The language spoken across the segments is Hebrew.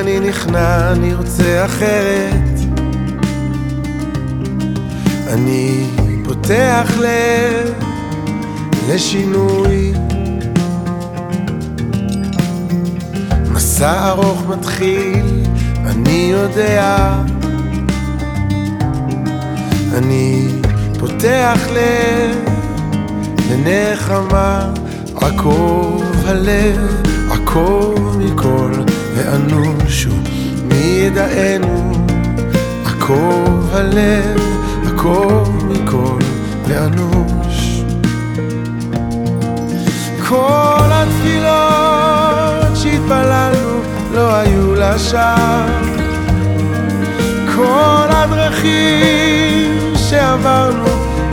אני נכנע, אני רוצה אחרת. אני פותח לב לשינוי. מסע ארוך מתחיל, אני יודע. אני פותח לב לנחמה, עקוב הלב, עקוב מכל ואנושו מידענו, עקוב הלב, עקוב מכל ואנוש. כל התפילות שהתפללנו לא היו לשווא, כל הדרכים שעברנו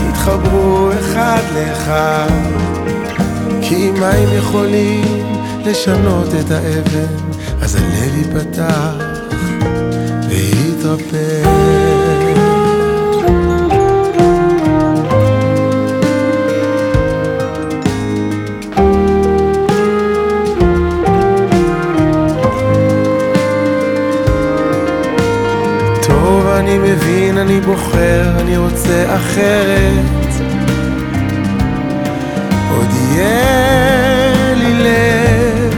התחברו אחד לאחד. כי הם יכולים לשנות את האבן אז הלב ייפתח ויתרפא אני מבין, אני בוחר, אני רוצה אחרת. עוד יהיה לי לב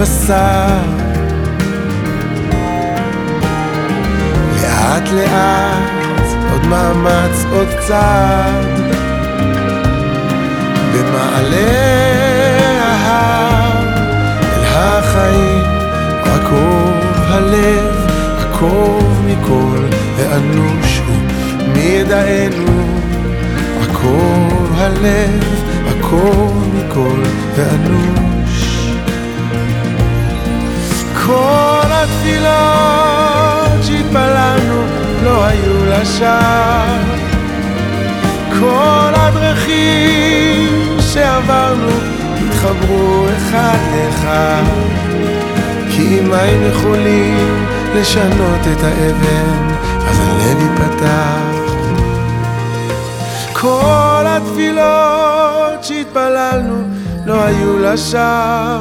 בשר. לאט עוד מאמץ, עוד צעד. במעלה ההר, אל החיים, עקוב הלב, עקוב מכל, ואנוש הוא מידענו. עקוב הלב, עקוב מכל, ואנוש. כל התפילות לשווא. כל הדרכים שעברנו התחברו אחד לאחד כי אם הם יכולים לשנות את האבן אז הלב ייפתח כל התפילות שהתפללנו לא היו לשווא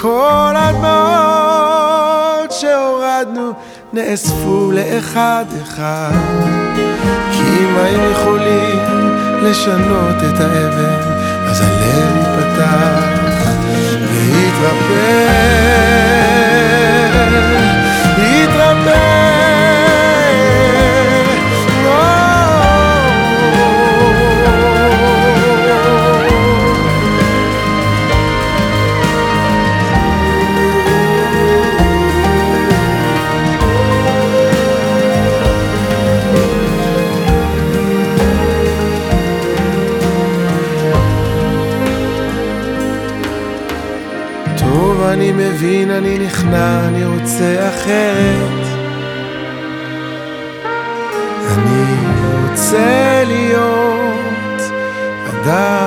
כל הדמעות שהורדנו נאספו לאחד אחד. כי אם הם יכולים לשנות את האבן אז הלב אני מבין, אני נכנע, אני רוצה אחרת. אני רוצה להיות אדם